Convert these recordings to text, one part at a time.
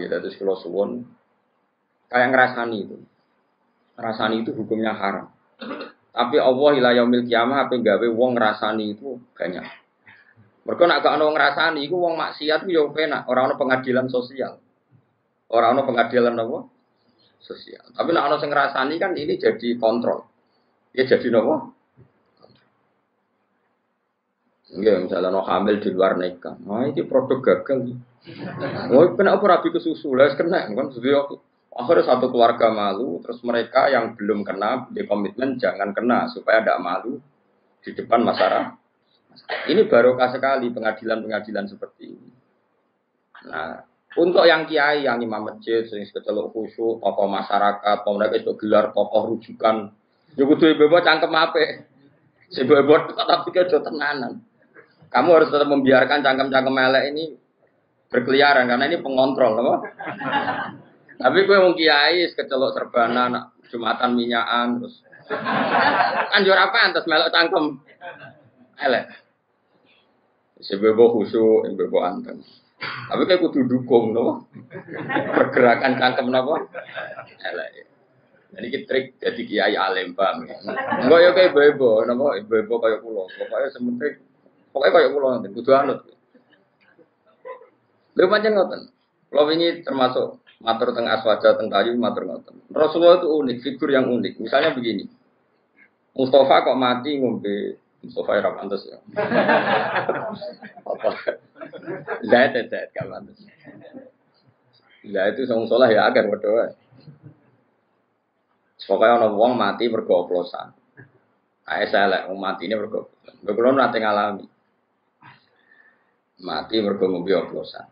gitu. Terus kalau suwon kayak ngerasani itu. Ngerasani itu hukumnya haram. Tapi Allah ila yaumil kiamah apa gawe wong ngerasani itu banyak. Mereka nak gak ono ngerasani itu wong maksiat itu ya penak, orang ono pengadilan sosial. Orang ono pengadilan apa? Sosial. Tapi nak ono sing kan ini jadi kontrol. Ya jadi apa? Enggak, misalnya no hamil di luar nikah. Nah, ini produk gagal. Oh, kenapa rabi ke susu? Lah, kena kan sudah akhirnya satu keluarga malu, terus mereka yang belum kena di komitmen jangan kena supaya tidak malu di depan masyarakat. Ini barokah sekali pengadilan-pengadilan seperti ini. Nah, untuk yang kiai, yang imam masjid, sering kecelok khusyuk, tokoh masyarakat, mereka itu gelar tokoh rujukan. Ya kudu ibu cangkem apa? Si ibu tapi kejo tenanan. Kamu harus tetap membiarkan cangkem-cangkem melek ini berkeliaran karena ini pengontrol, apa? Tapi gue mau kiai kecelok serbana, jumatan minyakan terus anjur apa antas melok cangkem elek. Sebebo khusyuk, sebebo anteng. Tapi kayak kudu dukung, no? Pergerakan cangkem nopo? Elek. Jadi kita trik jadi kiai alim paham ya. Enggak ya kayak bebo, nopo bebo kayak pulau. Pokoknya sementing Pokoknya kayak pulau nanti, kudu anut. Lha pancen ngoten. Kalau ini termasuk matur teng aswaja teng kayu matur ngoten. Rasulullah itu unik, figur yang unik. Misalnya begini. Mustafa kok mati ngombe Mustafa ya pantes ya. Apa? Zaid zaid gak pantes. Lah itu sang soleh ya agar berdoa. Pokoknya orang wong mati bergoplosan. Ayo saya lek mati ini bergoplosan. Bekulon nanti ngalami mati mergo ngombe oplosan.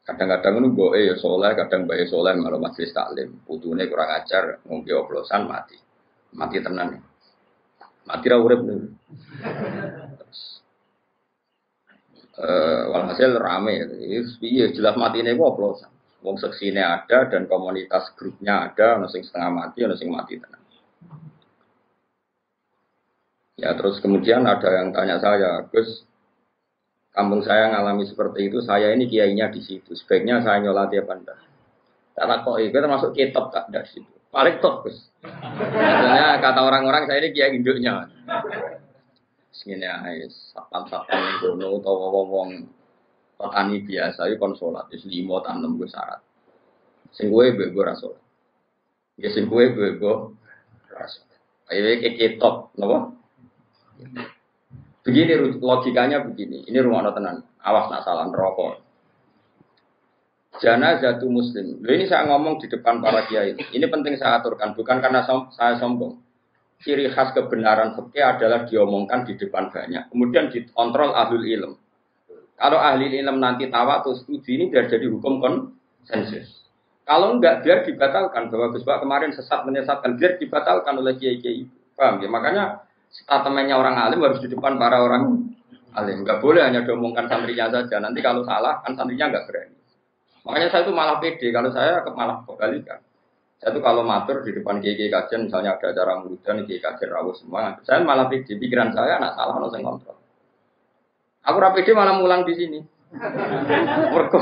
Kadang-kadang ngono mbok ya soleh, kadang bae soleh malah majelis taklim. Putune kurang ajar ngombe oplosan mati. Mati tenan. Mati ra urip. Eh, walhasil rame. Iya jelas mati ini oplosan. Wong seksine ada dan komunitas grupnya ada, ono sing setengah mati, ono sing mati tenan. Ya terus kemudian ada yang tanya saya, Gus, kampung saya ngalami seperti itu, saya ini kiainya di situ. Sebaiknya saya nyolati apa enggak? Kata kok itu termasuk kitab tak dari situ. Paling top, Gus. Maksudnya kata orang-orang saya ini kiai induknya. Segini aja, sapan-sapan gono atau wong-wong petani biasa itu konsolat, itu lima tanam gue syarat. Sing gue gue rasul. Ya sing gue gue rasul. Ayo kayak kitab, nopo. Begini logikanya begini. Ini rumah tenan. Awas nak salah rokok. Jana jatuh muslim. Ini saya ngomong di depan para kiai. Ini penting saya aturkan. Bukan karena som saya sombong. Ciri khas kebenaran fikih adalah diomongkan di depan banyak. Kemudian dikontrol ahli ilm. Kalau ahli ilm nanti tawa atau setuju ini biar jadi hukum konsensus. Kalau enggak biar dibatalkan bahwa Gus kemarin sesat menyesatkan biar dibatalkan oleh kiai-kiai. Paham ya? Makanya statementnya orang alim harus di depan para orang alim. Enggak boleh hanya diomongkan santrinya saja. Nanti kalau salah kan santrinya enggak berani. Makanya saya itu malah pede. Kalau saya malah kebalikan. Saya itu kalau matur di depan kiai kajian, misalnya ada acara mudah kiai kajian rawuh semua, saya malah pede. Pikiran saya anak salah, harus kontrol. Aku rapide malah mulang di sini. Mergo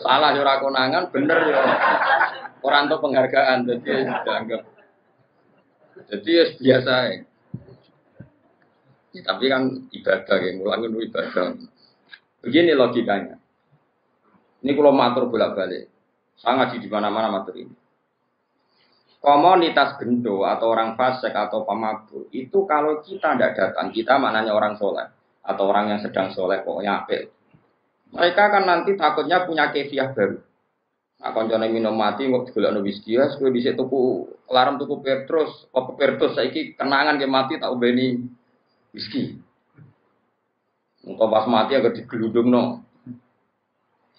salah yo konangan, bener yo. Orang tuh penghargaan, jadi dianggap. Jadi ya biasa. Ya. Ya, tapi kan ibadah ya, mulang itu ibadah. Begini logikanya. Ini kalau matur bolak-balik. Saya ngaji di mana-mana matur ini. Komunitas gendo atau orang fasik atau pemabuk itu kalau kita tidak datang, kita maknanya orang soleh atau orang yang sedang soleh pokoknya apel. Mereka kan nanti takutnya punya kefiah baru. Nah, minum mati kok digolekno whisky ya, kowe dhisik tuku larang tuku Petrus, apa Petrus saiki kenangan ke mati tak ubeni Whisky. Engkau pas mati agak digeludung no.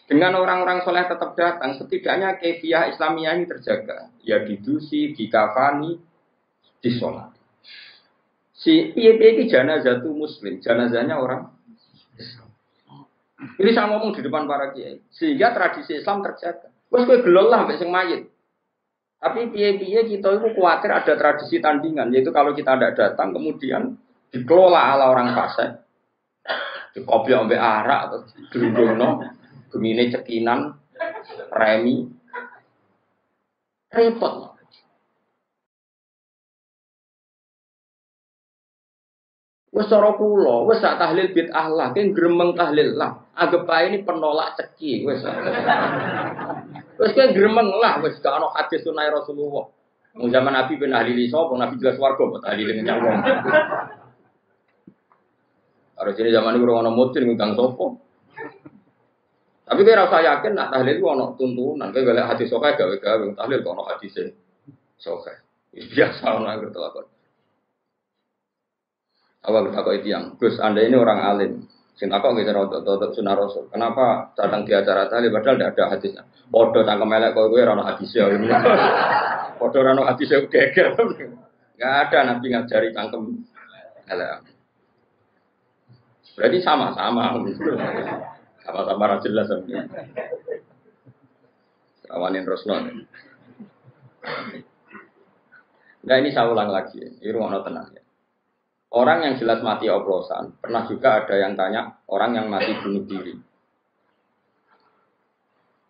Dengan orang-orang soleh tetap datang, setidaknya kefiah Islamiyah ini terjaga. Ya didusi, dikafani, disolat. Si piye ini jenazah itu muslim, jenazahnya orang Ini saya ngomong di depan para kiai, sehingga tradisi Islam terjaga. Wes kowe gelol lah mbek sing mayit. Tapi piye-piye kita itu khawatir ada tradisi tandingan, yaitu kalau kita tidak datang kemudian dikelola ala orang fasik. Dikopi ambe arak atau no, gemine cekinan, remi. Repot. Wes cara kula, wes sak tahlil bid'ah lah, ki gremeng tahlil lah. Anggap ae ini penolak ceki wes. Wes ki gremeng lah, wes gak ono hadis sunah Rasulullah. Wong zaman Nabi ben ahli sapa, Nabi jelas warga kok ahli dengan wong. Harus ini zaman ini orang mudin ngundang sopo. Tapi kira rasa yakin nak tahlil itu ono tuntunan. Kayak balik hati sokai gawe gawe tahlil kok ono hati sih sokai. Biasa ono yang bertelakon. Awal kok itu yang Gus, anda ini orang alim. Sing takok nggih cara untuk sunah rasul. Kenapa datang di acara tadi padahal tidak ada hadisnya. Bodoh cangkem elek kok gue rano hadisnya. Bodoh rano hadisnya geger. Enggak ada nabi ngajari cangkem elek. Berarti sama-sama. Sama-sama ra jelas. Awanin Rasulullah. Nah ini saya ulang lagi, ini rumah tenang ya. Orang yang jelas mati oplosan, pernah juga ada yang tanya orang yang mati bunuh diri.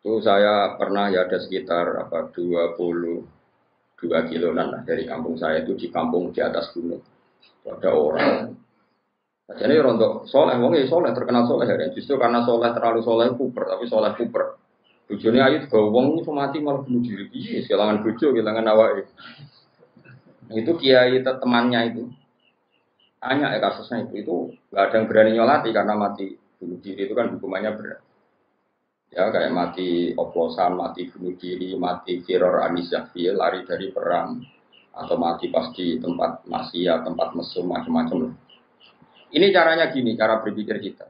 Itu saya pernah ya ada sekitar apa 22 kiloan lah dari kampung saya itu di kampung di atas gunung. Ada orang. Jadi rontok soleh, wong ya soleh terkenal soleh ya. Justru karena soleh terlalu soleh kuper, tapi soleh kuper. Bujurnya ayu juga wong itu mati malah bunuh diri. Iya, kehilangan bujo, kehilangan awak. Itu kiai temannya itu hanya ya kasusnya itu, itu nggak ada yang berani nyolati karena mati bunuh diri itu kan hukumannya berat. Ya kayak mati oplosan, mati bunuh diri, mati firor anisyafi, lari dari perang, atau mati pas di tempat maksiat, tempat mesum, macam-macam. Ini caranya gini, cara berpikir kita.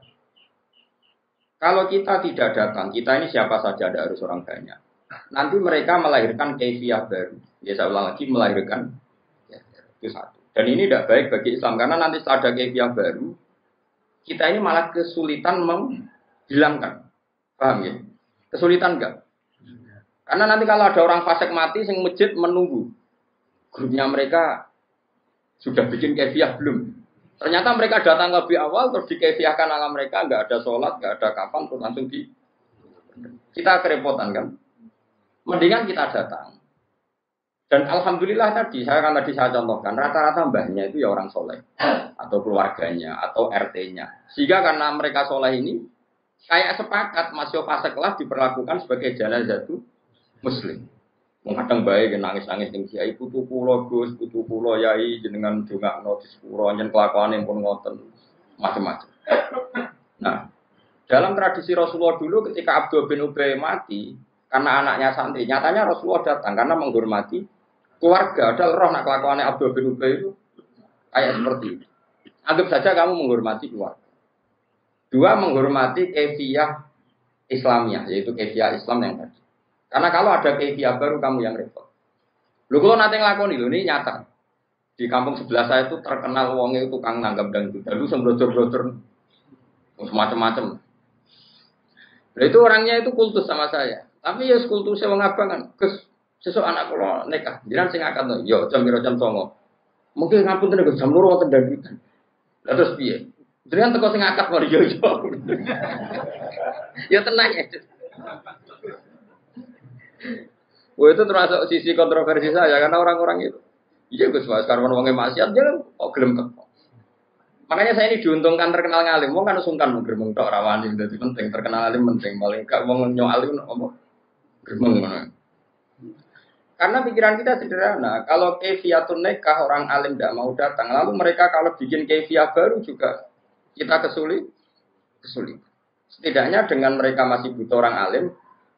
Kalau kita tidak datang, kita ini siapa saja, ada harus orang banyak. Nanti mereka melahirkan kefiah baru. Ya saya ulang lagi, melahirkan. Ya, itu satu. Dan ini tidak baik bagi Islam karena nanti setelah ada kefiah baru, kita ini malah kesulitan menghilangkan. Paham ya? Kesulitan enggak? Karena nanti kalau ada orang fasik mati, sing masjid menunggu. Grupnya mereka sudah bikin kefiah belum? Ternyata mereka datang lebih awal, terus dikefiahkan ala mereka, nggak ada sholat, nggak ada kapan, terus langsung di... Kita kerepotan kan? Mendingan kita datang. Dan alhamdulillah tadi, saya kan tadi saya contohkan, rata-rata mbahnya itu ya orang soleh. Atau keluarganya, atau RT-nya. Sehingga karena mereka soleh ini, kayak sepakat masih fase kelas diperlakukan sebagai jalan jatuh muslim. Mengadang baik nangis-nangis ning kiai putu kula Gus, putu kula yai jenengan dongakno di sepuro nyen kelakuane pun ngoten macam-macam. Nah, dalam tradisi Rasulullah dulu ketika Abdul bin Ubay mati karena anaknya santri, nyatanya Rasulullah datang karena menghormati keluarga ada roh nak kelakuannya Abdul bin Ubay itu kayak seperti itu. Anggap saja kamu menghormati keluarga. Dua menghormati kefiah Islamiyah, yaitu kefiah Islam yang tadi. Karena kalau ada kefiah baru kamu yang repot. Lu kalau nanti ngelakoni, lu ini nyata. Di kampung sebelah saya itu terkenal wongnya itu tukang nanggap dan itu. Lalu sembrojor-brojor semacam-macam. Nah, itu orangnya itu kultus sama saya. Tapi ya kultusnya wong abang kan. Kes, anak kula nikah, jiran sing akad to. Yo jam piro jam 09.00. Mungkin ngampun tenan jam 2 wonten dandutan. Lah terus piye? Jiran teko sing akad yo yo. Ya tenang ya. Wah itu termasuk sisi kontroversi saya karena orang-orang itu. Iya Gus Mas, karena wongnya maksiat dia kok gelem teko. Makanya saya ini diuntungkan terkenal ngalim. Wong kan sungkan gremeng tok rawani dadi penting terkenal alim penting paling gak wong nyoalim apa gremeng ngono. Karena pikiran kita sederhana, kalau kefiatun nekah orang alim tidak mau datang, lalu mereka kalau bikin kefiah baru juga kita kesulit, kesulit. Setidaknya dengan mereka masih butuh orang alim,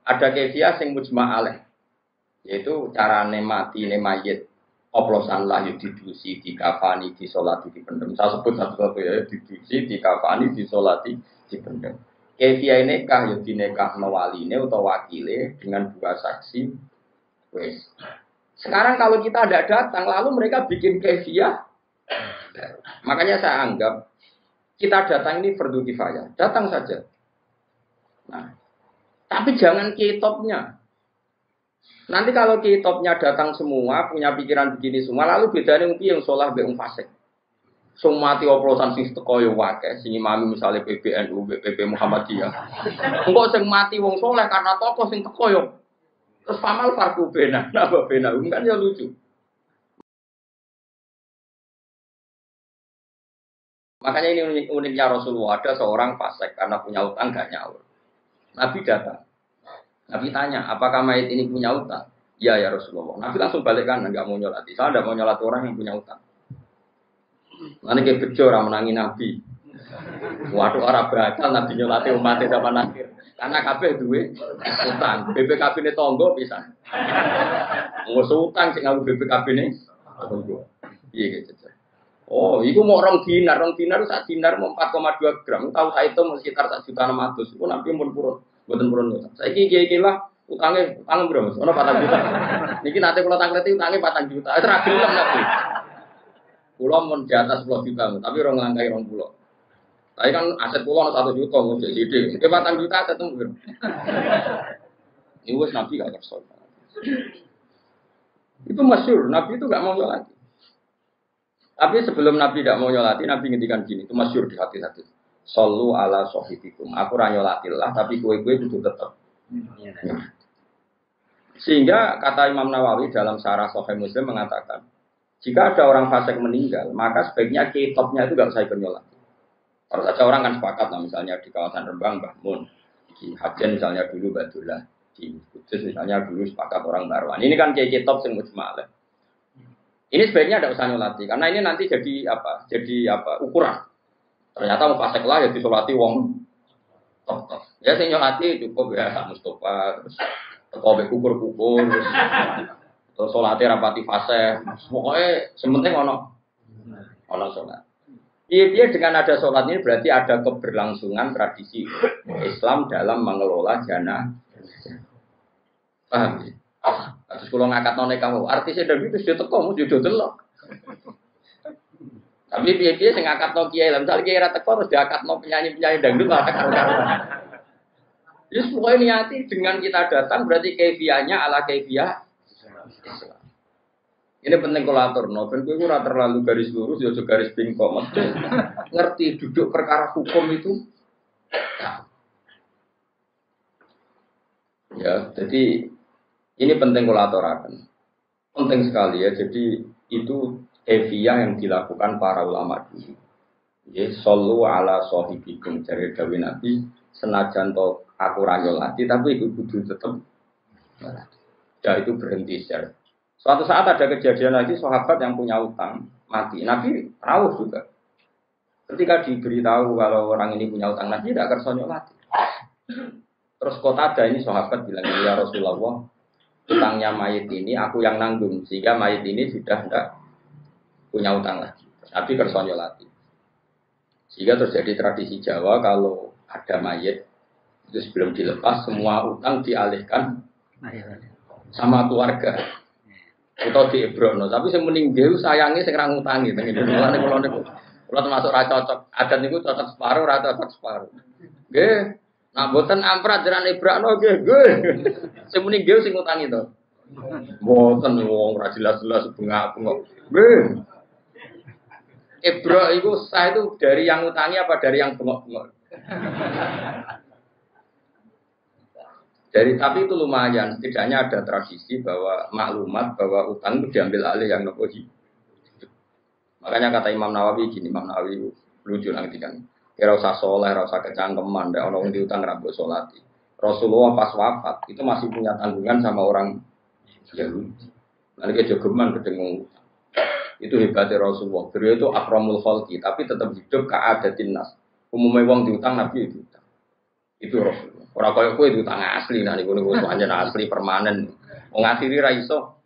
ada kefiah yang mujma alih, yaitu cara nemati nemayit, oplosan lah didusi, di kafani, di solati, di pendem. Saya sebut satu-satu ya, didusi, di kafani, di solati, di pendem. Kefiah nekah ya nekah ini atau wakile dengan dua saksi Wes. Sekarang kalau kita tidak datang, lalu mereka bikin kefiah. Makanya saya anggap kita datang ini fardu kifayah. Datang saja. Nah, tapi jangan kitopnya. Nanti kalau kitopnya datang semua, punya pikiran begini semua, lalu bedanya mungkin yang sholah be fasik. Semua mati oplosan sing teko wake, sing imami misalnya PBNU, PP Muhammadiyah. Engkau sing mati wong soleh karena tokoh sing teko yo Terus famal farku bena, napa bena? Kan ya lucu. Makanya ini unik uniknya Rasulullah ada seorang fasik karena punya utang gak nyaur. Nabi datang. Nabi tanya, apakah mayat ini punya utang? Ya ya Rasulullah. Nabi langsung balik kanan, nggak mau nyolati. Saya tidak mau nyolati orang yang punya utang. Nanti kayak bejo orang menangi Nabi. Waduh orang bakal Nabi nyolati umatnya sama nakir. Karena kabeh duwe utang. BPKB ini tonggo bisa. Mau utang sih ngaku BPKB ini tonggo. Iya gitu. Oh, itu mau orang dinar, orang dinar saat dinar mau 4,2 gram. Tahu saya itu sekitar satu juta enam ratus. Itu nanti pun purun, buatan purun. Saya kira kira lah utangnya utangnya berapa? Ono patang juta. Niki nanti kalau tanglet utangnya patang juta. Itu ragu lah nanti. Pulau mau di atas 10 juta, tapi orang langkai orang pulau. Tapi kan aset pulau satu juta, mau jadi ide. Ini batang juta aset itu mungkin. Ini wes nabi gak kerso. Itu masyur, nabi itu gak mau nyolati. Tapi sebelum nabi tidak mau nyolati, nabi ngendikan gini, itu masyur di hati-hati. Solu ala sohibikum. Aku nyolati lah, tapi kue-kue itu tetap. Sehingga kata Imam Nawawi dalam sarah Sahih Muslim mengatakan, jika ada orang fasik meninggal, maka sebaiknya kitopnya itu gak usah ikut nyolati. Kalau saja orang kan sepakat lah, misalnya di kawasan Rembang, Bahmun, di Hajen misalnya dulu Badullah, di Kudus misalnya dulu sepakat orang Barwan. Ini kan kiai top sing mujmalah. Ini sebaiknya tidak usah nyolati, karena ini nanti jadi apa? Jadi apa? Ukuran. Ternyata mau fasek lah ya disolati wong. Ya sing nyolati cukup ya Mustafa, terus teko kukur kukur, terus solati rapati fase. Pokoknya sementing ono ono sholat. Iya, iya dengan ada sholat ini berarti ada keberlangsungan tradisi Islam dalam mengelola jana. Paham ya? Terus kalau ngangkat none kamu, artisnya dari itu sudah teko, mau jodoh delok. Tapi dia dia sing ngangkat no kiai, misalnya kiai rata teko terus diangkat no penyanyi penyanyi dangdut karo karo. Jadi pokoknya niati dengan kita datang berarti kefiahnya ala kefiah. Ini penting kolator, no. Ben gue terlalu garis lurus, ya garis. Maksudnya ngerti duduk perkara hukum itu. Ya, jadi ini penting akan. Penting sekali ya. Jadi itu evia yang dilakukan para ulama dulu. Ya, solu ala sohibikum dari Dawi Nabi senajan to aku ranyolati tapi itu kudu tetap ya itu berhenti secara Suatu saat ada kejadian lagi sahabat yang punya utang mati. Nabi rawuh juga. Ketika diberitahu kalau orang ini punya utang, Nabi tidak akan mati. Terus kota ada ini sahabat bilang, ya Rasulullah, utangnya mayit ini aku yang nanggung sehingga mayit ini sudah tidak punya utang lagi. Nabi kersonyo lagi. Sehingga terjadi tradisi Jawa kalau ada mayit itu sebelum dilepas semua utang dialihkan sama keluarga atau di Ebrono. Tapi saya meninggal sayangnya saya kurang utangi. Mulane kalau niku kalau termasuk ra cocok. Ada niku cocok separuh, ra cocok separuh. Nggih. Nah, boten amprat jaran Ebrono nggih, nggih. Saya meninggal sing utangi to. Boten wong ra jelas-jelas bunga-bunga. Nggih. Ebro itu sah itu dari yang utangi apa dari yang bengok-bengok? Dari tapi itu lumayan, setidaknya ada tradisi bahwa maklumat bahwa utang itu diambil alih yang nopo Makanya kata Imam Nawawi gini, Imam Nawawi lucu nanti kan. Kira usah soleh, usah kecangkeman, ada orang diutang rabu solati. Rasulullah pas wafat itu masih punya tanggungan sama orang Yahudi. Nanti kejogeman ketemu itu hebatnya Rasulullah. Beliau itu akramul khalqi, tapi tetap hidup keadatin nas. Umumnya uang diutang Nabi itu. Itu Rasulullah. Orang kaya kue itu tangan asli, nah niku panjen asli permanen. Mau ngasih iso.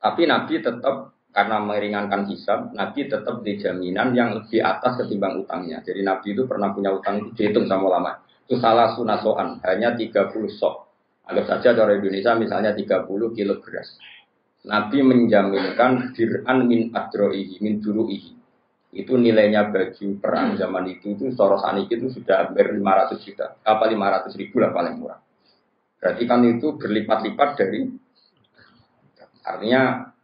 Tapi Nabi tetap karena meringankan hisab, Nabi tetap di jaminan yang lebih atas ketimbang utangnya. Jadi Nabi itu pernah punya utang dihitung sama lama. Itu salah sunasoan, hanya 30 sok. Anggap saja dari Indonesia misalnya 30 kilo beras. Nabi menjaminkan dir'an min adro'ihi, min duru'ihi itu nilainya baju perang zaman itu itu Soros Anik itu sudah hampir 500 juta apa 500 ribu lah paling murah berarti kan itu berlipat-lipat dari artinya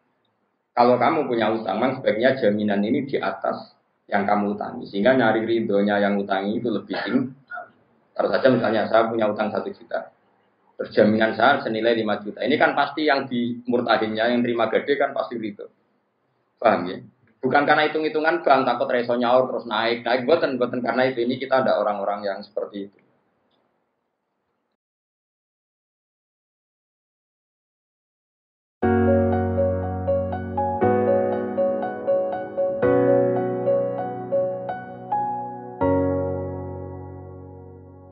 kalau kamu punya utang memang sebaiknya jaminan ini di atas yang kamu utangi sehingga nyari ridhonya yang utangi itu lebih tinggi kalau saja misalnya saya punya utang satu juta Terjaminan saham senilai 5 juta. Ini kan pasti yang di murtahinnya, yang terima gede kan pasti gitu. Paham ya? Bukan karena hitung-hitungan bang, takut reso nyaur terus naik. Naik buatan, buatan karena itu. Ini kita ada orang-orang yang seperti itu.